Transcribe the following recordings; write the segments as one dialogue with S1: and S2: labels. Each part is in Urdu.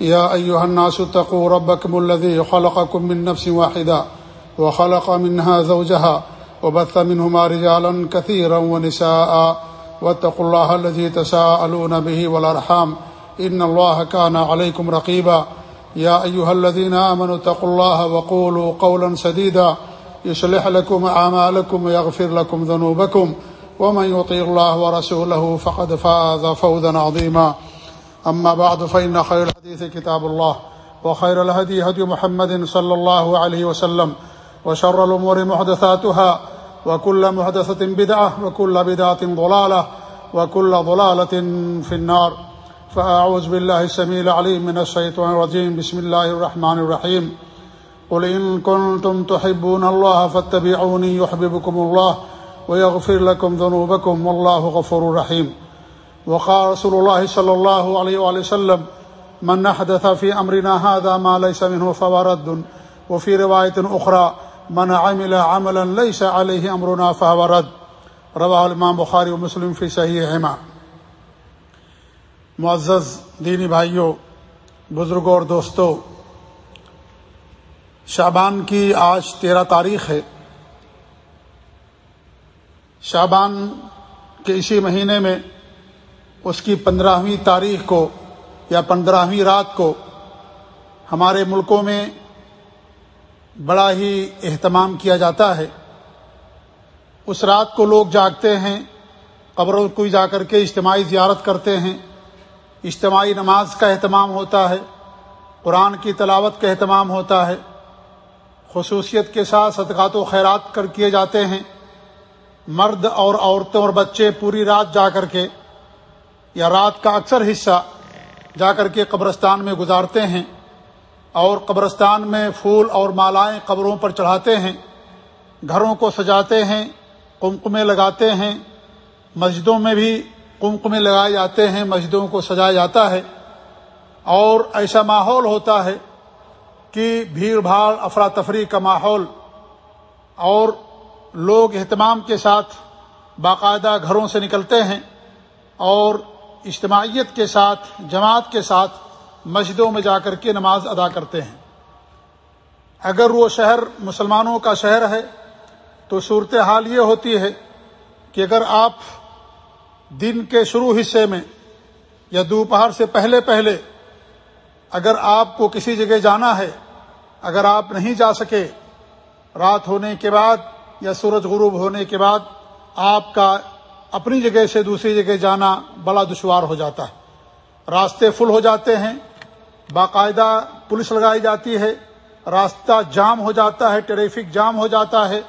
S1: يا أيها الناس اتقوا ربكم الذي خلقكم من نفس واحدة وخلق منها زوجها وبث منهما رجالا كثيرا ونساء واتقوا الله الذي تساءلون به والأرحام إن الله كان عليكم رقيبا يا أيها الذين آمنوا اتقوا الله وقولوا قولا سديدا يصلح لكم أعمالكم ويغفر لكم ذنوبكم ومن يطير الله ورسوله فقد فاز فوزا عظيما أما بعد، فإن خير الحديث كتاب الله، وخير الهدي هدي محمد صلى الله عليه وسلم، وشر الأمور محدثاتها، وكل محدثة بدعة، وكل بدعة ضلالة، وكل ضلالة في النار. فأعوذ بالله السميع العليم من الشيطان الرجيم. بسم الله الرحمن الرحيم. قل إن كنتم تحبون الله فاتبعوني يحببكم الله ويغفر لكم ذنوبكم والله غفور رحيم. وقال رسول الله صلى الله عليه وآله وسلم، من نحدث في أمرنا هذا ما ليس منه فورد وفي رواية أخرى، من عمل عملا ليس عليه أمرنا فهو رد. رواه الإمام بخاری ومسلم في صحيحهما. معزز دینی بھائیوں بزرگوں اور دوستوں شعبان کی آج تیرہ تاریخ ہے۔ شعبان کے اسی مہینے میں اس کی پندرہویں تاریخ کو یا پندرہویں رات کو ہمارے ملکوں میں بڑا ہی اہتمام کیا جاتا ہے۔ اس رات کو لوگ جاگتے ہیں، قبروں کو جا کر کے اجتماعی زیارت کرتے ہیں۔ اجتماعی نماز کا اہتمام ہوتا ہے، قرآن کی تلاوت کا اہتمام ہوتا ہے۔ خصوصیت کے ساتھ صدقات و خیرات کر کیے جاتے ہیں۔ مرد اور عورتیں اور بچے پوری رات جا کر کے یا رات کا اکثر حصہ جا کر کے قبرستان میں گزارتے ہیں اور قبرستان میں پھول اور مالائیں قبروں پر چڑھاتے ہیں، گھروں کو سجاتے ہیں کمکمے لگاتے ہیں، مسجدوں میں بھی کمکمے لگائے جاتے ہیں، مسجدوں کو سجایا جاتا ہے۔ اور ایسا ماحول ہوتا ہے کہ بھیڑ بھاڑ، افراتفری کا ماحول اور لوگ اہتمام کے ساتھ باقاعدہ گھروں سے نکلتے ہیں اور اجتماعیت کے ساتھ، جماعت کے ساتھ مسجدوں میں جا کر کے نماز ادا کرتے ہیں۔ اگر وہ شہر مسلمانوں کا شہر ہے، تو صورت حال یہ ہوتی ہے کہ اگر آپ دن کے شروع حصے میں یا دوپہر سے پہلے پہلے اگر آپ کو کسی جگہ جانا ہے، اگر آپ نہیں جا سکے، رات ہونے کے بعد یا سورج غروب ہونے کے بعد آپ کا اپنی جگہ سے دوسری جگہ جانا بڑا دشوار ہو جاتا ہے۔ راستے فل ہو جاتے ہیں، باقاعدہ پولیس لگائی جاتی ہے، راستہ جام ہو جاتا ہے، ٹریفک جام ہو جاتا ہے۔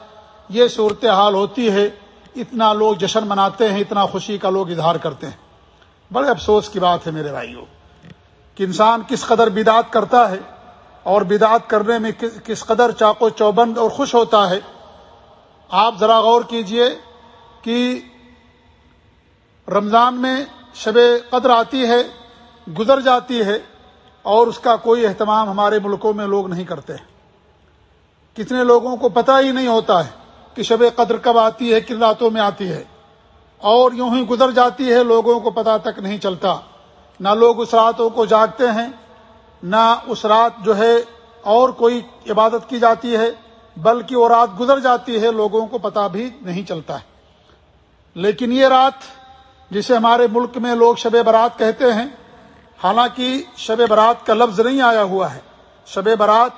S1: یہ صورت حال ہوتی ہے، اتنا لوگ جشن مناتے ہیں، اتنا خوشی کا لوگ اظہار کرتے ہیں۔ بڑے افسوس کی بات ہے میرے بھائیوں کہ انسان کس قدر بدعت کرتا ہے اور بدعت کرنے میں کس قدر چاقو چوبند اور خوش ہوتا ہے۔ آپ ذرا غور کیجیے کہ رمضان میں شب قدر آتی ہے، گزر جاتی ہے اور اس کا کوئی اہتمام ہمارے ملکوں میں لوگ نہیں کرتے۔ کتنے لوگوں کو پتہ ہی نہیں ہوتا ہے کہ شب قدر کب آتی ہے، کن راتوں میں آتی ہے۔ اور یوں ہی گزر جاتی ہے، لوگوں کو پتہ تک نہیں چلتا۔ نہ لوگ اس راتوں کو جاگتے ہیں، نہ اس رات جو ہے اور کوئی عبادت کی جاتی ہے، بلکہ وہ رات گزر جاتی ہے، لوگوں کو پتہ بھی نہیں چلتا ہے۔ لیکن یہ رات جسے ہمارے ملک میں لوگ شب برات کہتے ہیں، حالانکہ شب برات کا لفظ نہیں آیا ہوا ہے۔ شب برات،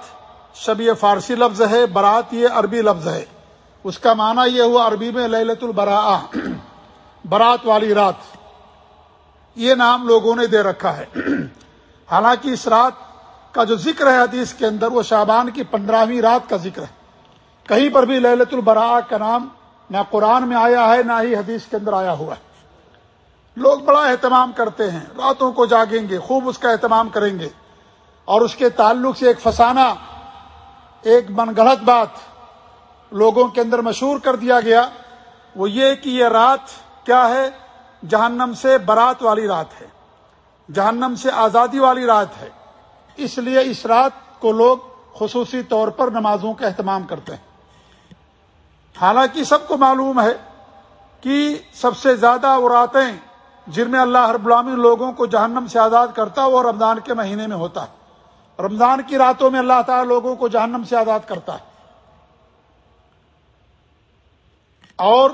S1: شب یہ فارسی لفظ ہے، برات یہ عربی لفظ ہے۔ اس کا معنی یہ ہوا عربی میں للت البرا برات والی رات۔ یہ نام لوگوں نے دے رکھا ہے۔ حالانکہ اس رات کا جو ذکر ہے حدیث کے اندر، وہ شابان کی پندرہویں رات کا ذکر ہے۔ کہیں پر بھی للت البرا کا نام نہ قرآن میں آیا ہے، نہ ہی حدیث کے اندر آیا ہوا ہے۔ لوگ بڑا اہتمام کرتے ہیں، راتوں کو جاگیں گے، خوب اس کا اہتمام کریں گے۔ اور اس کے تعلق سے ایک فسانہ، ایک من گڑت بات لوگوں کے اندر مشہور کر دیا گیا۔ وہ یہ کہ یہ رات کیا ہے؟ جہنم سے برات والی رات ہے۔ جہنم سے آزادی والی رات ہے۔ اس لیے اس رات کو لوگ خصوصی طور پر نمازوں کا اہتمام کرتے ہیں۔ حالانکہ سب کو معلوم ہے کہ سب سے زیادہ وہ راتیں جن میں اللہ ہر بلامی لوگوں کو جہنم سے آزاد کرتا ہے وہ رمضان کے مہینے میں ہوتا ہے۔ رمضان کی راتوں میں اللہ تعالی لوگوں کو جہنم سے آزاد کرتا ہے۔ اور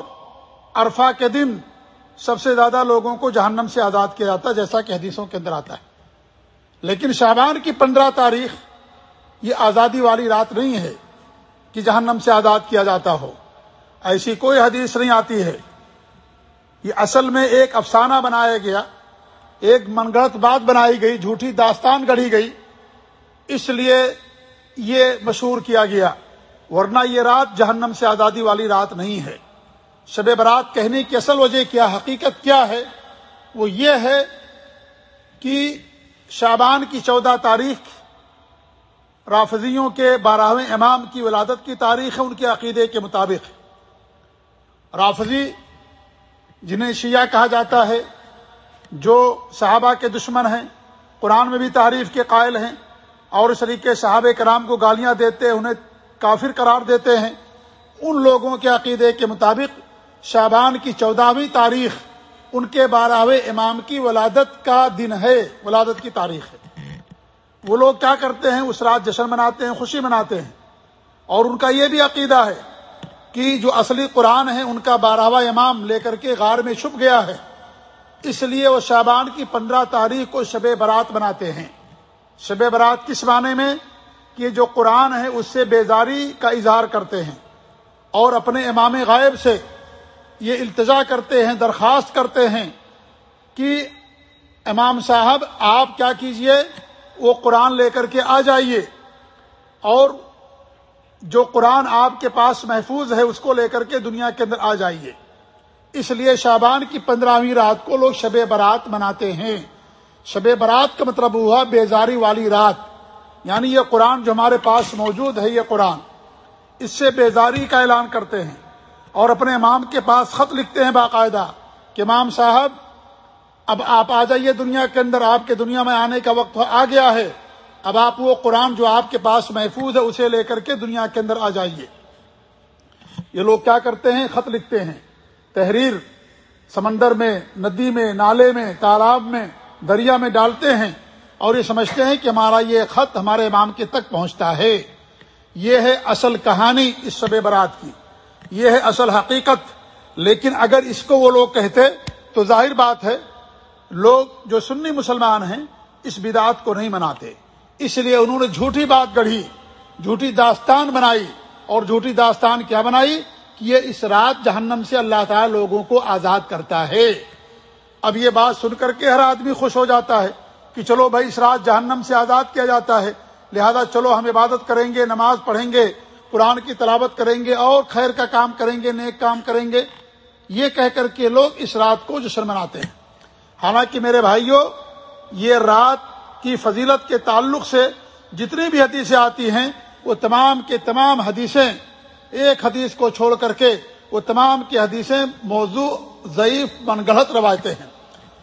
S1: عرفہ کے دن سب سے زیادہ لوگوں کو جہنم سے آزاد کیا جاتا ہے، جیسا کہ حدیثوں کے اندر آتا ہے۔ لیکن شابان کی پندرہ تاریخ یہ آزادی والی رات نہیں ہے کہ جہنم سے آزاد کیا جاتا ہو۔ ایسی کوئی حدیث نہیں آتی ہے یہ اصل میں ایک افسانہ بنایا گیا، ایک من گڑت بات بنائی گئی، جھوٹی داستان گڑھی گئی، اس لیے یہ مشہور کیا گیا، ورنہ یہ رات جہنم سے آزادی والی رات نہیں ہے۔ شب برات کہنے کی اصل وجہ کیا، حقیقت کیا ہے؟ وہ یہ ہے کہ شابان کی چودہ تاریخ، رافضیوں کے بارہویں امام کی ولادت کی تاریخ ہے، ان کے عقیدے کے مطابق۔ رافضی جنہیں شیعہ کہا جاتا ہے، جو صحابہ کے دشمن ہیں، قرآن میں بھی تعریف کے قائل ہیں اور اس طریقے صحابہ کرام کو گالیاں دیتے، انہیں کافر قرار دیتے ہیں۔ ان لوگوں کے عقیدے کے مطابق شابان کی چودہویں تاریخ ان کے بارہویں امام کی ولادت کا دن ہے، ولادت کی تاریخ ہے۔ وہ لوگ کیا کرتے ہیں؟ اس رات جشن مناتے ہیں، خوشی مناتے ہیں۔ اور ان کا یہ بھی عقیدہ ہے کہ جو اصلی قرآن ہے، ان کا بارہواں امام لے کر کے غار میں چھپ گیا ہے۔ اس لیے وہ شابان کی پندرہ تاریخ کو شب برات بناتے ہیں۔ شب برات کس معنی میں؟ کہ جو قرآن ہے، اس سے بیزاری کا اظہار کرتے ہیں۔ اور اپنے امام غائب سے یہ التجا کرتے ہیں، درخواست کرتے ہیں کہ امام صاحب، آپ کیا کیجیے؟ وہ قرآن لے کر کے آ جائیے۔ اور جو قرآن آپ کے پاس محفوظ ہے اس کو لے کر کے دنیا کے اندر آ جائیے۔ اس لیے شابان کی پندرہویں رات کو لوگ شب برات مناتے ہیں۔ شب برات کا مطلب ہوا بیزاری والی رات۔ یعنی یہ قرآن جو ہمارے پاس موجود ہے، یہ قرآن۔ اس سے بیزاری کا اعلان کرتے ہیں۔ اور اپنے امام کے پاس خط لکھتے ہیں باقاعدہ کہ امام صاحب، اب آپ آ جائیے دنیا کے اندر، آپ کے دنیا میں آنے کا وقت آ گیا ہے۔ اب آپ وہ قرآن جو آپ کے پاس محفوظ ہے، اسے لے کر کے دنیا کے اندر آ جائیے۔ یہ لوگ کیا کرتے ہیں؟ خط لکھتے ہیں۔ تحریر سمندر میں، ندی میں، نالے میں، تالاب میں، دریا میں ڈالتے ہیں اور یہ سمجھتے ہیں کہ ہمارا یہ خط ہمارے امام کے تک پہنچتا ہے۔ یہ ہے اصل کہانی اس شب برات کی۔ یہ ہے اصل حقیقت۔ لیکن اگر اس کو وہ لوگ کہتے تو ظاہر بات ہے، لوگ جو سنی مسلمان ہیں اس بدعت کو نہیں مناتے۔ اس لیے انہوں نے جھوٹی بات گڑھی جھوٹی داستان بنائی اور جھوٹی داستان کیا بنائی؟ کہ یہ اس رات جہنم سے اللہ تعالی لوگوں کو آزاد کرتا ہے۔ اب یہ بات سن کر کے ہر آدمی خوش ہو جاتا ہے کہ چلو بھائی، اس رات جہنم سے آزاد کیا جاتا ہے۔ لہذا چلو ہم عبادت کریں گے، نماز پڑھیں گے، قرآن کی تلاوت کریں گے اور خیر کا کام کریں گے، نیک کام کریں گے۔ یہ کہہ کر کے لوگ اس رات کو جشن مناتے ہیں۔ حالانکہ میرے بھائیوں یہ رات کی فضیلت کے تعلق سے جتنی بھی حدیثیں آتی ہیں، وہ تمام کے تمام حدیثیں، ایک حدیث کو چھوڑ کر کے وہ تمام کی حدیثیں موضوع ضعیف من گڑت روایتیں ہیں۔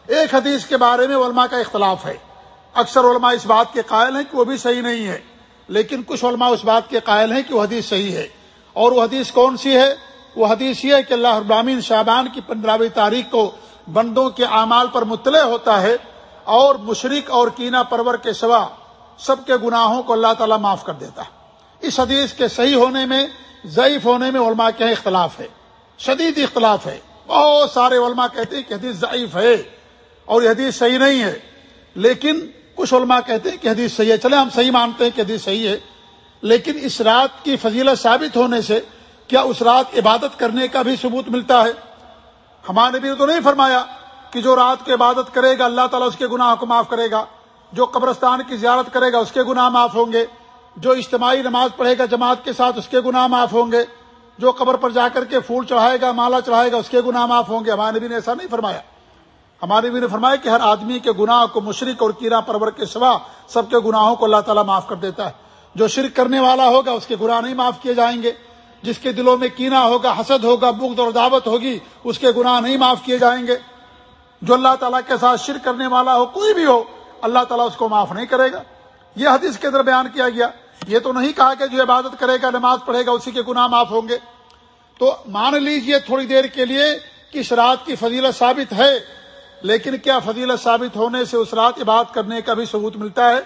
S1: ایک حدیث کے بارے میں علماء کا اختلاف ہے۔ اکثر علماء اس بات کے قائل ہیں کہ وہ بھی صحیح نہیں ہے، لیکن کچھ علماء اس بات کے قائل ہیں کہ وہ حدیث صحیح ہے۔ اور وہ حدیث کون سی ہے؟ وہ حدیث یہ ہے کہ اللہ ابرامین شابان کی پندرہویں تاریخ کو بندوں کے اعمال پر مطلع ہوتا ہے۔ اور مشرق اور کینا پرور کے سوا سب کے گناہوں کو اللہ تعالیٰ معاف کر دیتا ہے۔ اس حدیث کے صحیح ہونے میں، ضعیف ہونے میں علماء کے اختلاف ہے۔ شدید اختلاف ہے۔ بہت سارے علماء کہتے ہیں کہ حدیث ضعیف ہے اور یہ حدیث صحیح نہیں ہے۔ لیکن کچھ علماء کہتے ہیں کہ حدیث صحیح ہے۔ چلے ہم صحیح مانتے ہیں کہ حدیث صحیح ہے۔ لیکن اس رات کی فضیلت ثابت ہونے سے کیا اس رات عبادت کرنے کا بھی ثبوت ملتا ہے؟ ہمارے بھی تو نہیں فرمایا کہ جو رات کی عبادت کرے گا، اللہ تعالیٰ اس کے گناہ کو معاف کرے گا۔ جو قبرستان کی زیارت کرے گا، اس کے گناہ معاف ہوں گے۔ جو اجتماعی نماز پڑھے گا، جماعت کے ساتھ اس کے گناہ معاف ہوں گے۔ جو قبر پر جا کر کے پھول چڑھائے گا، مالا چڑھائے گا، اس کے گناہ معاف ہوں گے۔ ہمارے نبی نے ایسا نہیں فرمایا۔ ہمارے بھی نے فرمایا کہ ہر آدمی کے گناہ کو مشرق اور کیرا پرور کے سوا سب کے گناہوں کو اللہ تعالیٰ معاف کر دیتا ہے۔ جو شرک کرنے والا ہوگا، اس کے گناہ نہیں معاف کیے جائیں گے۔ جس کے دلوں میں کینا ہوگا، حسد ہوگا بغد اور دعوت ہوگی، اس کے گناہ نہیں معاف کیے جائیں گے۔ جو اللہ تعالیٰ کے ساتھ شرک کرنے والا ہو، کوئی بھی ہو، اللہ تعالیٰ اس کو معاف نہیں کرے گا۔ یہ حدیث کے اندر بیان کیا گیا۔ یہ تو نہیں کہا کہ جو عبادت کرے گا، نماز پڑھے گا، اسی کے گناہ معاف ہوں گے۔ تو مان لیجیے تھوڑی دیر کے لیے کہ اس رات کی فضیلت ثابت ہے، لیکن کیا فضیلت ثابت ہونے سے اس رات عبادت کرنے کا بھی ثبوت ملتا ہے؟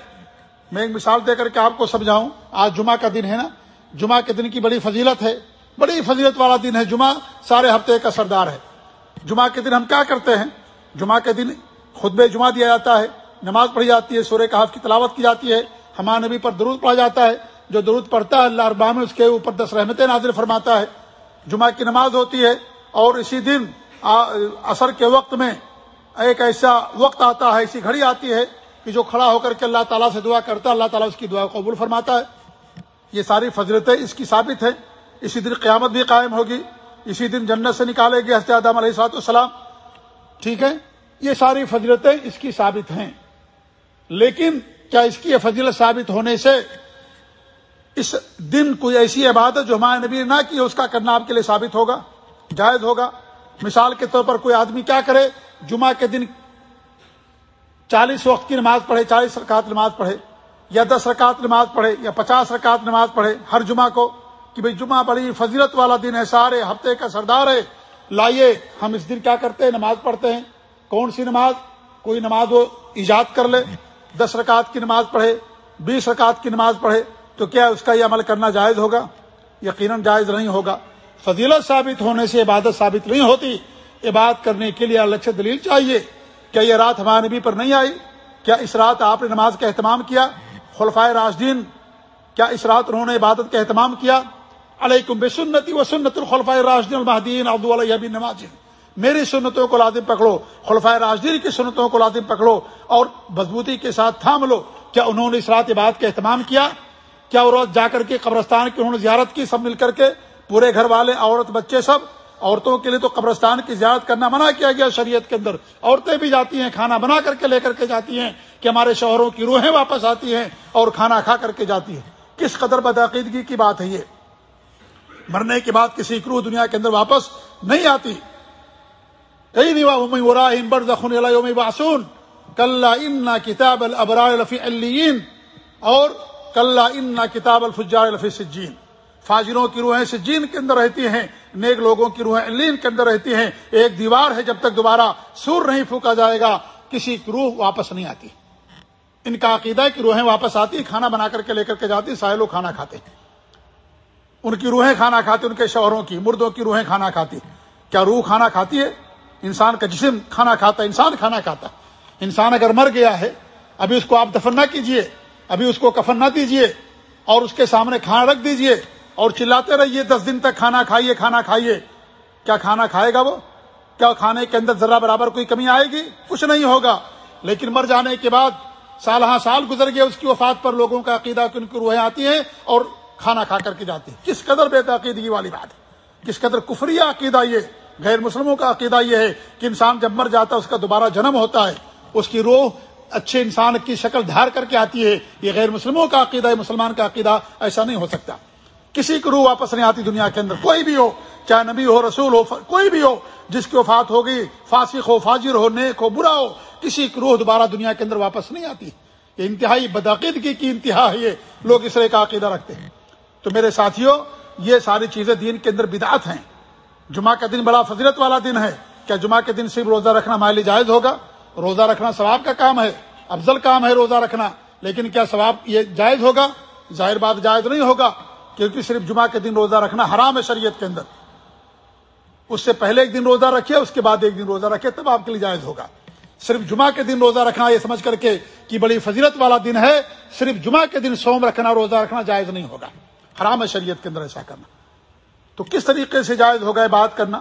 S1: میں ایک مثال دے کر کے آپ کو سمجھاؤں۔ آج جمعہ کا دن ہے نا۔ جمعہ کے دن کی بڑی فضیلت ہے۔ بڑی فضیلت والا دن ہے۔ جمعہ سارے ہفتے کا سردار ہے۔ جمعہ کے دن ہم کیا کرتے ہیں؟ جمعہ کے دن خطب جمعہ دیا جاتا ہے، نماز پڑھی جاتی ہے، سورہ کہاف کی تلاوت کی جاتی ہے ہمارے نبی پر درود پڑھا جاتا ہے، جو درود پڑھتا ہے اللہ اربا میں اس کے اوپر دس رحمتیں نازل فرماتا ہے۔ جمعہ کی نماز ہوتی ہے اور اسی دن اثر کے وقت میں ایک ایسا وقت آتا ہے، ایسی گھڑی آتی ہے کہ جو کھڑا ہو کر کے اللہ تعالیٰ سے دعا کرتا ہے، اللہ تعالیٰ اس کی دعا قبول فرماتا ہے۔ یہ ساری فضرتیں اس کی ثابت ہے اسی دن قیامت بھی قائم ہوگی۔ اسی دن جنت سے نکالے گی حضرت آدم علیہ سات السلام ٹھیک ہے؟ یہ ساری فضلتیں اس کی ثابت ہیں۔ لیکن کیا اس کی فضیلت ثابت ہونے سے اس دن کوئی ایسی عبادت جو ہمارے نبی نے نہ کی، اس کا کرنا آپ کے لیے ثابت ہوگا؟ جائز ہوگا۔ مثال کے طور پر کوئی آدمی کیا کرے؟ جمعہ کے دن چالیس وقت کی نماز پڑھے، چالیس رکعت نماز پڑھے، یا دس رکعت نماز پڑھے، یا پچاس رکعت نماز پڑھے ہر جمعہ کو، کہ بھئی جمعہ بڑی فضیلت والا دن ہے، سارے ہفتے کا سردار ہے لائیے، ہم اس دن کیا کرتے ہیں؟ نماز پڑھتے ہیں۔ کون سی نماز؟ کوئی نماز وہ ایجاد کر لے۔ دس رکعت کی نماز پڑھے، بیس رکعت کی نماز پڑھے، تو کیا اس کا یہ عمل کرنا جائز ہوگا؟ یقیناً جائز نہیں ہوگا۔ فضیلت ثابت ہونے سے عبادت ثابت نہیں ہوتی۔ عبادت کرنے کے لیے الگ سے دلیل چاہیے۔ کیا یہ رات ہمارے نبی پر نہیں آئی؟ کیا اس رات آپ نے نماز کا اہتمام کیا؟ خلفائے راشدین، کیا اس رات انہوں نے عبادت کا اہتمام کیا؟ علیکم بے سنتی و سنت الخلفۂ راشدین المحدین عبد علیہ نماز میری سنتوں کو لازم پکڑو خلفۂ راشدین کی سنتوں کو لازم پکڑو اور مضبوطی کے ساتھ تھام لو۔ کیا انہوں نے اس رات عبادت کا اہتمام کیا؟ کیا وہ روز جا کر کے قبرستان کی انہوں نے زیارت کی؟ سب مل کر کے پورے گھر والے، عورت، بچے سب، عورتوں کے لیے تو قبرستان کی زیارت کرنا منع کیا گیا شریعت کے اندر۔ عورتیں بھی جاتی ہیں، کھانا بنا کر کے لے کر کے جاتی ہیں کہ ہمارے شوہروں کی روحیں واپس آتی ہیں اور کھانا کھا کر کے جاتی ہیں۔ کس قدر بدعقیدگی کی بات ہے یہ؟ مرنے کے بعد کسی کرو دنیا کے اندر واپس نہیں آتی۔ کئی نہیں زخن باسون کل ان کتاب الفی اور کل ان کتاب الفجار الفی سجین۔ فاجروں کی روحیں سجین کے اندر رہتی ہیں، نیک لوگوں کی روحیں علین کے اندر رہتی ہیں۔ ایک دیوار ہے، جب تک دوبارہ سور نہیں پھونکا جائے گا، کسی کی روح واپس نہیں آتی۔ ان کا عقیدہ ہے کہ روحیں واپس آتی، کھانا بنا کر کے لے کر کے جاتی سارے لوگ کھانا کھاتے ہیں۔ ان کی روحیں کھانا کھاتی، ان کے شوہروں کی، مردوں کی روحیں کھانا کھاتی۔ کیا روح کھانا کھاتی ہے؟ انسان کا جسم کھانا کھاتا ہے انسان کھانا کھاتا۔ ہے انسان اگر مر گیا ہے، ابھی اس کو آپ دفن نہ کیجیے، ابھی اس کو کفن نہ دیجیے، اور اس کے سامنے کھانا رکھ دیجیے، اور چلاتے رہیے، دس دن تک کھانا کھائیے کھانا کھائیے۔ کیا کھانا کھائے گا وہ؟ کیا کھانے کے اندر ذرا برابر کوئی کمی آئے گی؟ کچھ نہیں ہوگا۔ لیکن مر جانے کے بعد سال ہاں سال گزر گئے، اس کی وفات پر لوگوں کا عقیدہ کہ ان کی روحیں آتی ہیں اور کھانا کھا کر کے جاتی ہیں۔ کس قدر بے تعقیدگی والی بات ہے۔ کس قدر کفری عقیدہ یہ غیر مسلموں کا عقیدہ یہ ہے کہ انسان جب مر جاتا ہے، اس کا دوبارہ جنم ہوتا ہے۔ اس کی روح اچھے انسان کی شکل دھار کر کے آتی ہے۔ یہ غیر مسلموں کا عقیدہ ہے، مسلمان کا عقیدہ ایسا نہیں ہو سکتا۔ کسی کو روح واپس نہیں آتی دنیا کے اندر۔ کوئی بھی ہو، چاہے نبی ہو، رسول ہو، کوئی بھی ہو، جس کی وفات ہوگی، فاسق ہو، فاجر ہو، نیک ہو، برا ہو، کسی کی روح دوبارہ دنیا کے اندر واپس نہیں آتی۔ یہ انتہائی بدعقیدگی کی انتہا ہے۔ یہ لوگ اس طرح کا عقیدہ رکھتے ہیں۔ تو میرے ساتھیوں، یہ ساری چیزیں دین کے اندر بدعت ہیں۔ جمعہ کا دن بڑا فضیلت والا دن ہے۔ کیا جمعہ کے دن صرف روزہ رکھنا ہمارے لیے جائز ہوگا؟ روزہ رکھنا ثواب کا کام ہے، افضل کام ہے روزہ رکھنا، لیکن کیا ثواب یہ جائز ہوگا؟ ظاہر بات جائز نہیں ہوگا، کیونکہ صرف جمعہ کے دن روزہ رکھنا حرام ہے شریعت کے اندر۔ اس سے پہلے ایک دن روزہ رکھے اس کے بعد ایک دن روزہ رکھے تب آپ کے لیے جائز ہوگا۔ صرف جمعہ کے دن روزہ رکھنا، یہ سمجھ کر کے کہ بڑی فضیلت والا دن ہے، صرف جمعہ کے دن سوم رکھنا، روزہ رکھنا جائز نہیں ہوگا۔ حرام ہے شریعت کے اندر ایسا کرنا۔ تو کس طریقے سے جائز ہوگا بات کرنا؟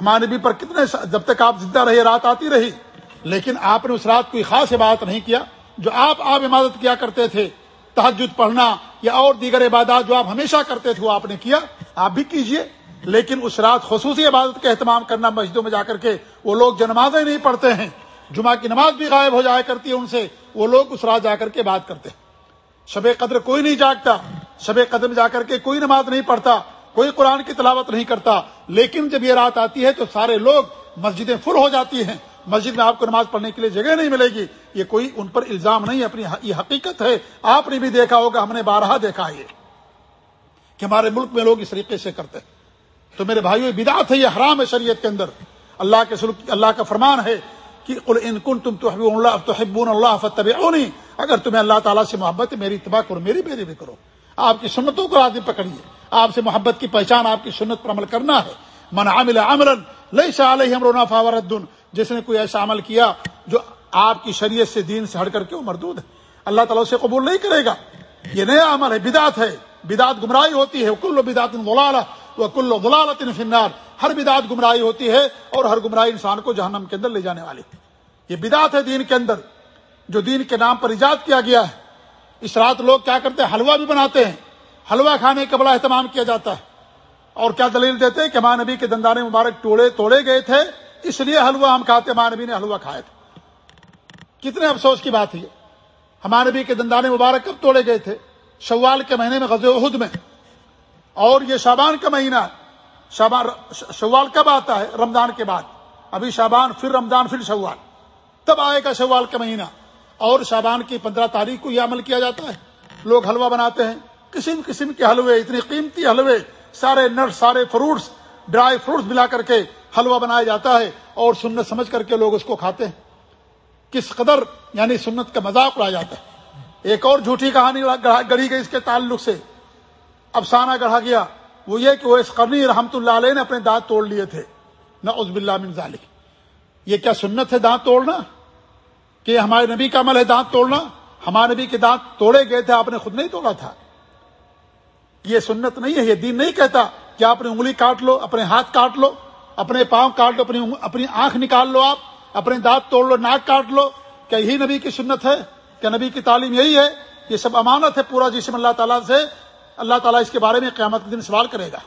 S1: ہمارے بھی پر کتنے جب تک آپ زندہ رہے، رات آتی رہی، لیکن آپ نے اس رات کوئی خاص عبادت نہیں کیا۔ جو آپ آپ عبادت کیا کرتے تھے تحجد پڑھنا یا اور دیگر عبادات جو آپ ہمیشہ کرتے تھے، وہ آپ نے کیا۔ آپ بھی کیجیے، لیکن اس رات خصوصی عبادت کا اہتمام کرنا مسجدوں میں جا کر کے وہ لوگ جو نمازیں نہیں پڑھتے ہیں، جمعہ کی نماز بھی غائب ہو جایا کرتی ہے ان سے، وہ لوگ اس رات جا کر کے بات کرتے ہیں۔ شب قدر کوئی نہیں جاگتا۔ شب قدر میں جا کر کے کوئی نماز نہیں پڑھتا، کوئی قرآن کی تلاوت نہیں کرتا۔ لیکن جب یہ رات آتی ہے تو سارے لوگ مسجدیں فل ہو جاتی ہیں۔ مسجد میں آپ کو نماز پڑھنے کے لیے جگہ نہیں ملے گی۔ یہ کوئی ان پر الزام نہیں، اپنی یہ حقیقت ہے۔ آپ نے بھی دیکھا ہوگا، ہم نے بارہا دیکھا ہے کہ ہمارے ملک میں لوگ اس طریقے سے کرتے تو میرے بھائیو بدعت ہے، یہ حرام ہے شریعت کے اندر۔ اللہ کے سلوک، اللہ کا فرمان ہے کہ قل ان کن تم تو اللہ اللہ فتب اگر تمہیں اللہ تعالیٰ سے محبت ہے، میری اتباع کرو، میری میری بھی کرو۔ آپ کی سنتوں کو آدمی پکڑیے۔ آپ سے محبت کی پہچان آپ کی سنت پر عمل کرنا ہے۔ من عامل عملا ليس عليه امرنا فهو رد۔ جس نے کوئی ایسا عمل کیا جو آپ کی شریعت سے دین سے ہٹ کر کے وہ مردود ہے۔ اللہ تعالیٰ اسے قبول نہیں کرے گا۔ یہ نیا عمل ہے، بدعت ہے۔ بدعت گمراہی ہوتی ہے۔ کل بدعت غلالہ وہ کل غلالت فنار ہر بدعت گمراہی ہوتی ہے اور ہر گمراہی انسان کو جہنم کے اندر لے جانے والی۔ یہ بدعت ہے دین کے اندر۔ جو دین کے نام پر ایجاد کیا گیا ہے اس رات لوگ کیا کرتے ہیں؟ حلوہ بھی بناتے ہیں۔ حلوہ کھانے کا بڑا اہتمام کیا جاتا ہے۔ اور کیا دلیل دیتے ہیں کہ ماں نبی کے دندانے مبارک ٹوڑے توڑے گئے تھے؟ اس لیے حلوہ ہم کھاتے ماں نبی نے حلوہ کھایا تھا کتنے افسوس کی بات ہے ہمارے نبی کے دندانے مبارک کب توڑے گئے تھے؟ شوال کے مہینے میں غز عہد میں۔ اور یہ شابان کا مہینہ شابان شوال کب آتا ہے؟ رمضان کے بعد۔ ابھی شابان پھر رمضان، پھر شوال۔ تب آئے گا شوال کا مہینہ۔ اور شابان کی پندرہ تاریخ کو یہ عمل کیا جاتا ہے۔ لوگ حلوہ بناتے ہیں۔ قسم قسم کے حلوے اتنی قیمتی حلوے، سارے نٹ سارے فروٹس، ڈرائی فروٹس ملا کر کے حلوہ بنایا جاتا ہے اور سنت سمجھ کر کے لوگ اس کو کھاتے ہیں۔ کس قدر یعنی سنت کا مذاق اڑایا جاتا ہے۔ ایک اور جھوٹی کہانی گڑھی گئی اس کے تعلق سے۔ افسانہ گڑھا گیا۔ وہ یہ کہ وہ اس قرنی رحمت اللہ علیہ نے اپنے دانت توڑ لیے تھے۔ نہ عزب اللہ من ذالک۔ یہ کیا سنت ہے دانت توڑنا؟ کہ ہمارے نبی کا عمل ہے دانت توڑنا؟ ہمارے نبی کے دانت توڑے گئے تھے، آپ نے خود نہیں توڑا تھا۔ یہ سنت نہیں ہے، یہ دین نہیں کہتا کہ آپ اپنی انگلی کاٹ لو، اپنے ہاتھ کاٹ لو، اپنے پاؤں کاٹ لو، اپنی اپنی آنکھ نکال لو آپ، اپنے دانت توڑ لو، ناک کاٹ لو۔ کیا یہی نبی کی سنت ہے؟ کیا نبی کی تعلیم یہی ہے؟ یہ سب امانت ہے پورا جسم اللہ تعالیٰ سے۔ اللہ تعالیٰ اس کے بارے میں قیامت کے دن سوال کرے گا۔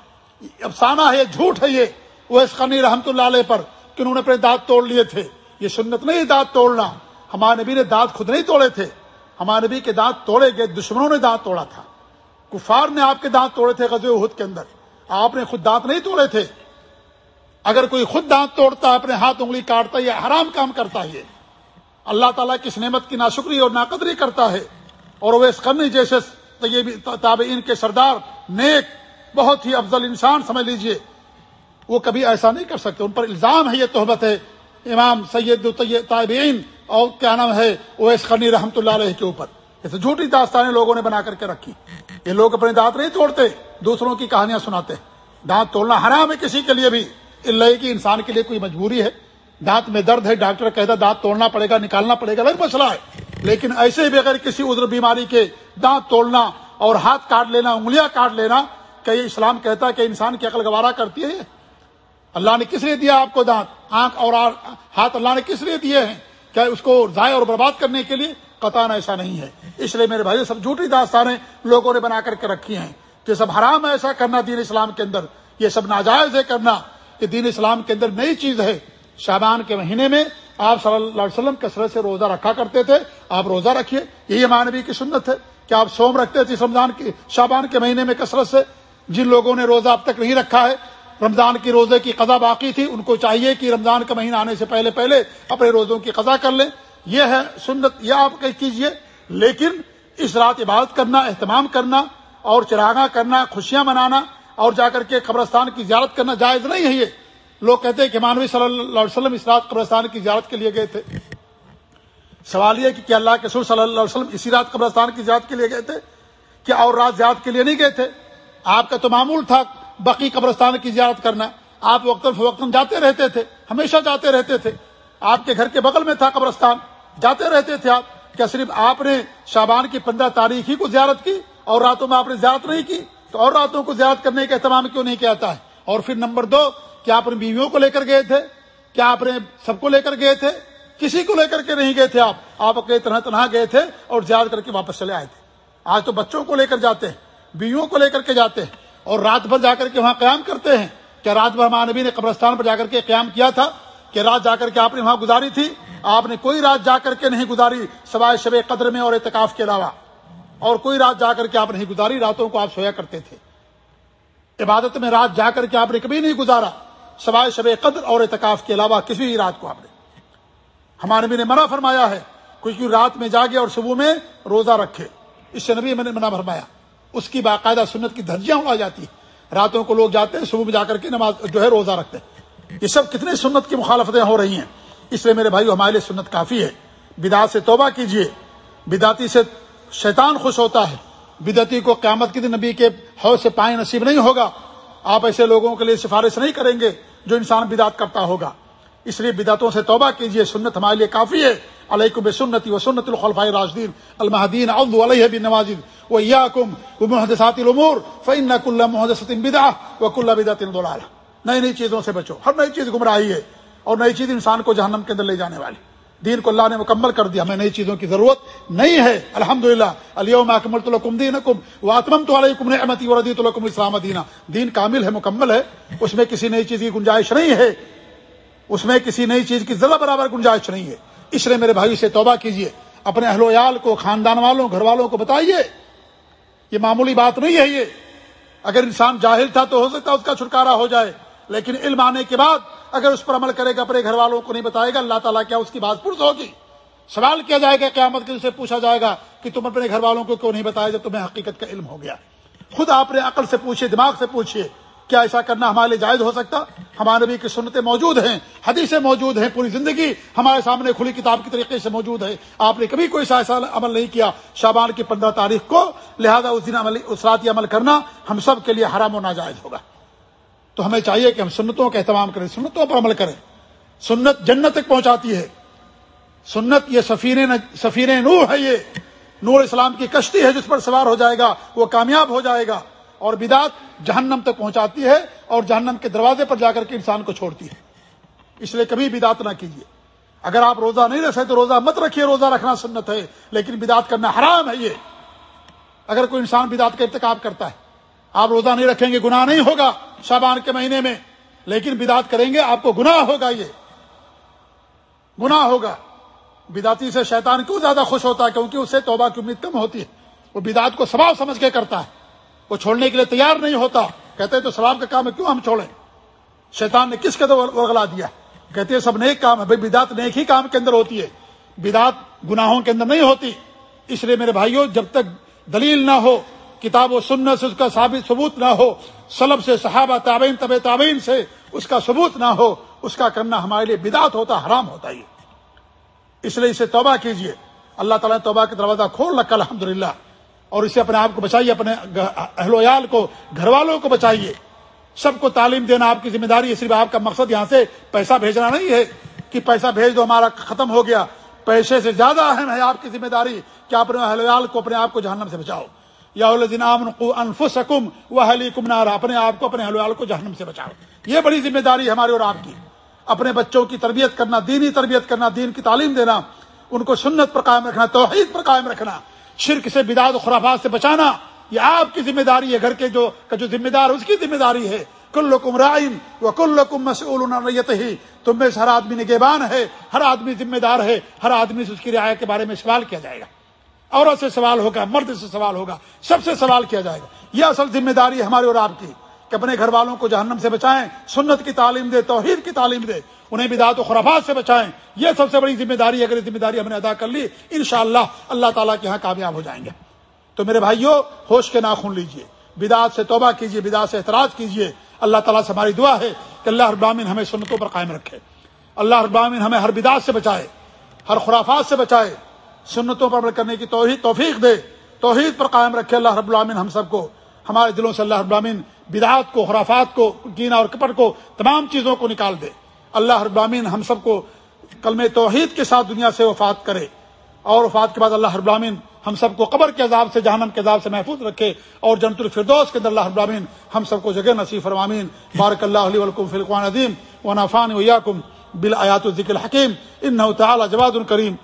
S1: افسانہ ہے جھوٹ ہے یہ۔ وہ اس قرنی رحمت اللہ علیہ پر کہ انہوں نے اپنے دانت توڑ لیے تھے۔ یہ سنت نہیں دانت توڑنا۔ ہمارے نبی نے دانت خود نہیں توڑے تھے۔ ہمارے نبی کے دانت توڑے گئے، دشمنوں نے دانت توڑا تھا۔ کفار نے آپ کے دانت توڑے تھے غزوہ احد کے اندر۔ آپ نے خود دانت نہیں توڑے تھے۔ اگر کوئی خود دانت توڑتا، اپنے ہاتھ انگلی کاٹتا، یہ حرام کام کرتا ہے۔ اللہ تعالیٰ کس نعمت کی ناشکری اور ناقدری کرتا ہے۔ اور وہ اس کرنی جیسے تابعین کے سردار، نیک، بہت ہی افضل انسان، سمجھ لیجیے۔ وہ کبھی ایسا نہیں کر سکتے۔ ان پر الزام ہے، یہ تحبت ہے۔ امام سید تابعین اور کیا نام ہے وہ اس خنی رحمت اللہ علیہ کے اوپر۔ ایسے جھوٹی داستانیں لوگوں نے بنا کر کے رکھی۔ یہ لوگ اپنے دانت نہیں توڑتے، دوسروں کی کہانیاں سناتے۔ دانت توڑنا حرام ہے کسی کے لیے بھی۔ اللہ کی انسان کے لیے کوئی مجبوری ہے۔ دانت میں درد ہے، ڈاکٹر کہتا دانت توڑنا پڑے گا، نکالنا پڑے گا الگ مسئلہ ہے۔ لیکن ایسے بھی اگر کسی ادھر بیماری کے دانت توڑنا اور ہاتھ کاٹ لینا، انگلیاں کاٹ لینا، کہ یہ اسلام کہتا ہے کہ انسان کی عقل گوارا کرتی ہے۔ اللہ نے کس لیے دیا آپ کو دانت؟ آنکھ اور ہاتھ اللہ نے کس لیے دیے ہیں؟ کیا اس کو ضائع اور برباد کرنے کے لیے؟ قطان ایسا نہیں ہے۔ اس لیے میرے بھائی سب جھوٹی داستانیں لوگوں نے بنا کر کے رکھی ہیں کہ سب حرام ہے ایسا کرنا دین اسلام کے اندر، یہ سب ناجائز ہے کرنا یہ دین اسلام کے اندر نئی چیز ہے۔ شابان کے مہینے میں آپ صلی اللہ علیہ وسلم کثرت سے روزہ رکھا کرتے تھے، آپ روزہ رکھیے، یہی مانوی کی سنت ہے کہ آپ سوم رکھتے تھے رمضان کے شابان کے مہینے میں کثرت سے۔ جن لوگوں نے روزہ اب تک نہیں رکھا ہے رمضان کی روزے کی قضا باقی تھی، ان کو چاہیے کہ رمضان کا مہینہ آنے سے پہلے پہلے اپنے روزوں کی قضا کر لیں۔ یہ ہے سنت، یہ آپ کیجیے لیکن اس رات عبادت کرنا، اہتمام کرنا اور چراغاں کرنا، خوشیاں منانا اور جا کر کے قبرستان کی زیارت کرنا جائز نہیں ہے یہ۔ لوگ کہتے ہیں کہ مانوی صلی اللہ علیہ وسلم اس رات قبرستان کی زیارت کے لیے گئے تھے۔ سوال یہ کہ کیا اللہ کے سور صلی اللہ علیہ وسلم اسی رات قبرستان کی زیارت کے لیے گئے تھے؟ کیا اور رات زیارت کے لیے نہیں گئے تھے؟ آپ کا تو معمول تھا بقی قبرستان کی زیارت کرنا آپ وقتاً فوقتاً جاتے رہتے تھے ہمیشہ جاتے رہتے تھے آپ کے گھر کے بغل میں تھا قبرستان جاتے رہتے تھے آپ کیا صرف آپ نے شابان کی پندرہ تاریخ ہی کو زیارت کی اور راتوں میں آپ نے زیارت نہیں کی تو اور راتوں کو زیارت کرنے کا اہتمام کیوں نہیں کیا ہے اور پھر نمبر دو کیا آپ اپنی بیویوں کو لے کر گئے تھے کیا آپ نے سب کو لے کر گئے تھے کسی کو لے کر کے نہیں گئے تھے آپ آپ اپنے طرح طرح گئے تھے اور زیارت کر کے واپس چلے آئے تھے آج تو بچوں کو لے کر جاتے ہیں بیویوں کو لے کر کے جاتے ہیں اور رات بھر جا کر کے وہاں قیام کرتے ہیں کیا رات بھر ہمارے نبی نے قبرستان پر جا کر کے قیام کیا تھا کہ رات جا کر کے آپ نے وہاں گزاری تھی آپ نے کوئی رات جا کر کے نہیں گزاری سوائے شب قدر میں اور اعتکاف کے علاوہ اور کوئی رات جا کر کے آپ نہیں گزاری راتوں کو آپ سویا کرتے تھے عبادت میں رات جا کر کے آپ نے کبھی نہیں گزارا سوائے شب قدر اور اعتکاف کے علاوہ کسی بھی رات کو آپ نے ہمارے نبی نے منع فرمایا ہے کوئی رات میں جاگے اور صبح میں روزہ رکھے اس سے نبی میں نے منع فرمایا اس کی باقاعدہ سنت کی درجیاں اڑا جاتی ہیں۔ راتوں کو لوگ جاتے ہیں، صبح میں جا کر کے نماز جو ہے روزہ رکھتے ہیں۔ یہ سب کتنی سنت کی مخالفتیں ہو رہی ہیں۔ اس لیے میرے بھائی ہمارے لیے سنت کافی ہے۔ بدعت سے توبہ کیجیے بداتی سے شیطان خوش ہوتا ہے۔ بدعتی کو قیامت کے دن نبی کے حوض سے پائیں نصیب نہیں ہوگا۔ آپ ایسے لوگوں کے لیے سفارش نہیں کریں گے جو انسان بدعت کرتا ہوگا۔ اس لیے بدعتوں سے توبہ کیجیے سنت ہمارے لیے کافی ہے۔ علیکم سنتی و سنت الخلفۂ راجدین المحدین ابد علیہ بن نواز و یا کم و محدثات العمور فعن کل محدث بدا و کل بدعت نئی نئی چیزوں سے بچو۔ ہر نئی چیز گمراہی ہے اور نئی چیز انسان کو جہنم کے اندر لے جانے والی۔ دین کو اللہ نے مکمل کر دیا۔ ہمیں نئی چیزوں کی ضرورت نہیں ہے۔ الحمد للہ علی اکمل الکم دین کم و تو علیہ کم اسلام دینا۔ دین کامل ہے، مکمل ہے۔ اس میں کسی نئی چیز کی گنجائش نہیں ہے۔ اس میں کسی نئی چیز کی ذرا برابر گنجائش نہیں ہے۔ اس لیے میرے بھائی سے توبہ کیجیے اپنے اہل ویال کو، خاندان والوں، گھر والوں کو بتائیے۔ یہ معمولی بات نہیں ہے یہ۔ اگر انسان جاہل تھا تو ہو سکتا اس کا چھٹکارا ہو جائے، لیکن علم آنے کے بعد اگر اس پر عمل کرے گا، اپنے گھر والوں کو نہیں بتائے گا، اللہ تعالیٰ کیا اس کی بات پرس ہوگی؟ سوال کیا جائے گا، قیامت کے سے پوچھا جائے گا کہ تم اپنے گھر والوں کو کیوں نہیں بتایا جب تمہیں حقیقت کا علم ہو گیا؟ خود آپ نے عقل سے پوچھے دماغ سے پوچھیے کیا ایسا کرنا ہمارے لیے جائز ہو سکتا؟ ہمارے نبی کی سنتیں موجود ہیں، حدیثیں موجود ہیں، پوری زندگی ہمارے سامنے کھلی کتاب کی طریقے سے موجود ہے آپ نے کبھی کوئی ایسا عمل نہیں کیا۔ شابان کی پندرہ تاریخ کو لہذا اس دن عمل اسراتی عمل کرنا ہم سب کے لیے حرام و ناجائز ہوگا۔ تو ہمیں چاہیے کہ ہم سنتوں کا اہتمام کریں، سنتوں پر عمل کریں۔ سنت جنت تک پہنچاتی ہے۔ سنت یہ سفیر سفیر نور ہے یہ۔ نور اسلام کی کشتی ہے جس پر سوار ہو جائے گا، وہ کامیاب ہو جائے گا۔ اور بدات جہنم تک پہنچاتی ہے اور جہنم کے دروازے پر جا کر کے انسان کو چھوڑتی ہے۔ اس لیے کبھی بدات نہ کیجیے۔ اگر آپ روزہ نہیں رکھ سکتے تو روزہ مت رکھیے، روزہ رکھنا سنت ہے، لیکن بدات کرنا حرام ہے یہ۔ اگر کوئی انسان بدات کا ارتکاب کرتا ہے، آپ روزہ نہیں رکھیں گے، گناہ نہیں ہوگا شابان کے مہینے میں، لیکن بدات کریں گے، آپ کو گناہ ہوگا یہ۔ گناہ ہوگا۔ بداتی سے شیطان کیوں زیادہ خوش ہوتا ہے؟ کیونکہ اسے توبہ کی امید کم ہوتی ہے۔ وہ بدات کو سباب سمجھ کے کرتا ہے۔ وہ چھوڑنے کے لیے تیار نہیں ہوتا۔ کہتے تو سواب کا کام ہے، کیوں ہم چھوڑیں؟ شیطان نے کس قدر ورگلا دیا؟ کہتے ہیں سب نیک کام ہے، بھائی بدات نیک ہی کام کے اندر ہوتی ہے۔ بدات گناہوں کے اندر نہیں ہوتی۔ اس لیے میرے بھائیوں جب تک دلیل نہ ہو، کتاب و سننے سے اس کا ثابت ثبوت نہ ہو، سلب سے صحابہ تابعین طب تابعین سے اس کا ثبوت نہ ہو، اس کا کرنا ہمارے لیے بدات ہوتا، حرام ہوتا ہی اس لیے اسے توبہ کیجیے اللہ تعالیٰ نے توبہ کا دروازہ کھول رکھا الحمد للہ اور اسے اپنے آپ کو بچائیے، اپنے اہل ویال کو گھر والوں کو بچائیے۔ سب کو تعلیم دینا آپ کی ذمہ داری ہے، صرف آپ کا مقصد یہاں سے پیسہ بھیجنا نہیں ہے کہ پیسہ بھیج دو، ہمارا ختم ہو گیا۔ پیسے سے زیادہ اہم ہے آپ کی ذمہ داری کہ آپ اپنے اہل ویال کو اپنے آپ کو جہنم سے بچاؤ۔ یا انفسکم وہ کم نارا، اپنے آپ کو، اپنے اہل کو جہنم سے بچاؤ۔ یہ بڑی ذمہ داری ہے ہماری اور آپ کی۔ اپنے بچوں کی تربیت کرنا، دینی تربیت کرنا، دین کی تعلیم دینا، ان کو سنت پر قائم رکھنا، توحید پر قائم رکھنا۔ شرک سے بداد و خرافات سے بچانا، یہ آپ کی ذمہ داری ہے گھر کے جو جو ذمہ دار اس کی ذمہ داری ہے۔ کل کم رائن و کل کم مسول ہی تم میں سے ہر آدمی نگہبان ہے، ہر آدمی ذمہ دار ہے، ہر آدمی سے اس کی رعایت کے بارے میں سوال کیا جائے گا۔ عورت سے سوال ہوگا، مرد سے سوال ہوگا، سب سے سوال کیا جائے گا۔ یہ اصل ذمہ داری ہے ہماری اور آپ کی۔ کہ اپنے گھر والوں کو جہنم سے بچائیں، سنت کی تعلیم دے، توحید کی تعلیم دے، انہیں بدعت و خرافات سے بچائیں۔ یہ سب سے بڑی ذمہ داری اگر یہ ذمہ داری ہم نے ادا کر لی ان اللہ اللہ تعالیٰ کے یہاں کامیاب ہو جائیں گے۔ تو میرے بھائیوں، ہوش کے ناخن لیجیے بدعت سے توبہ کیجیے بدعت سے اعتراض کیجیے اللہ تعالیٰ سے ہماری دعا ہے کہ اللہ ابامین ہمیں سنتوں پر قائم رکھے۔ اللہ ابامین ہمیں ہر بدعت سے بچائے، ہر خرافات سے بچائے۔ سنتوں پر عمل کرنے کی توحید توفیق دے، توحید پر قائم رکھے۔ اللہ رب العامن ہم سب کو ہمارے دلوں سے اللہ ابامین بدعات کو، خرافات کو گینا اور کپٹ کو، تمام چیزوں کو نکال دے۔ اللہ ابامین ہم سب کو کلم توحید کے ساتھ دنیا سے وفات کرے۔ اور وفات کے بعد اللہ ابامین ہم سب کو قبر کے عذاب سے، جہنم کے عذاب سے محفوظ رکھے۔ اور جنت الفردوس کے اندر اللہ ابامین ہم سب کو جگہ نصیف فرمامین بارک اللہ علیہ ولکم فلقان عظیم و نافان ویاکم بالآیات الذکر الحکیم۔ ان تعالی جواد الکریم